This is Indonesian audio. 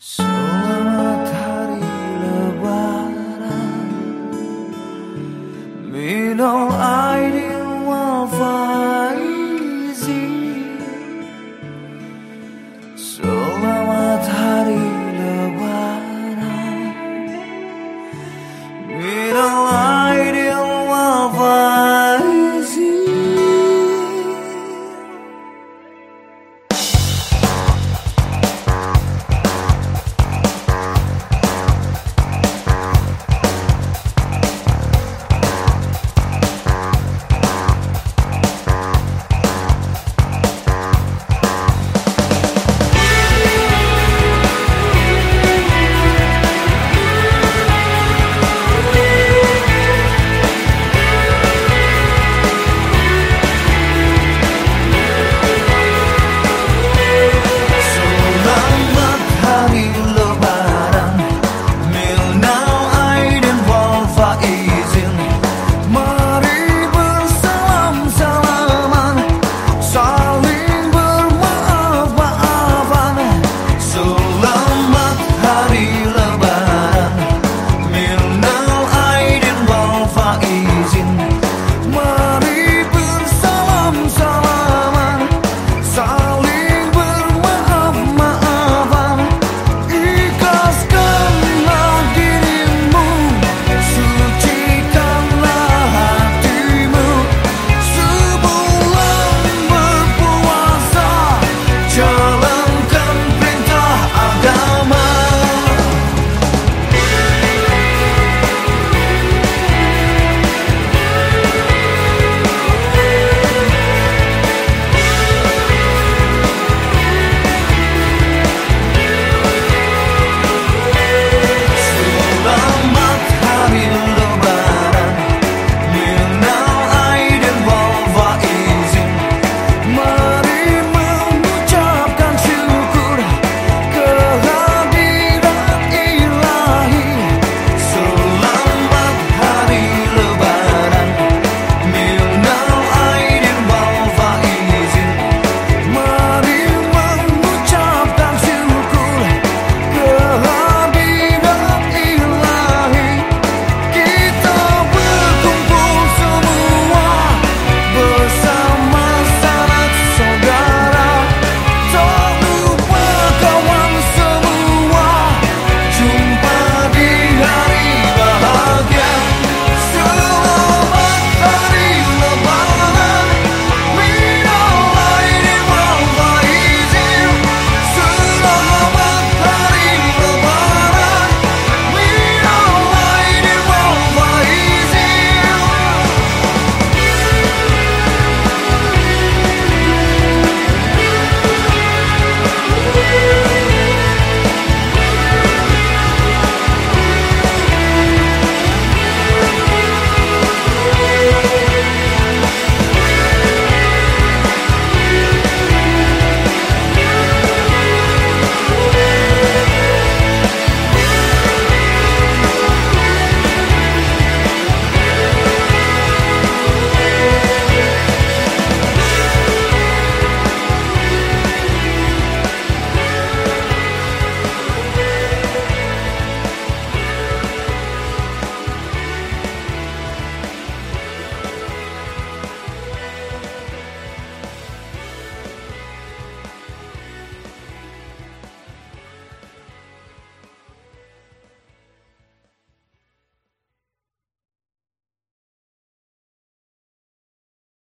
Selamat hari lebaran. Minum air aidin wal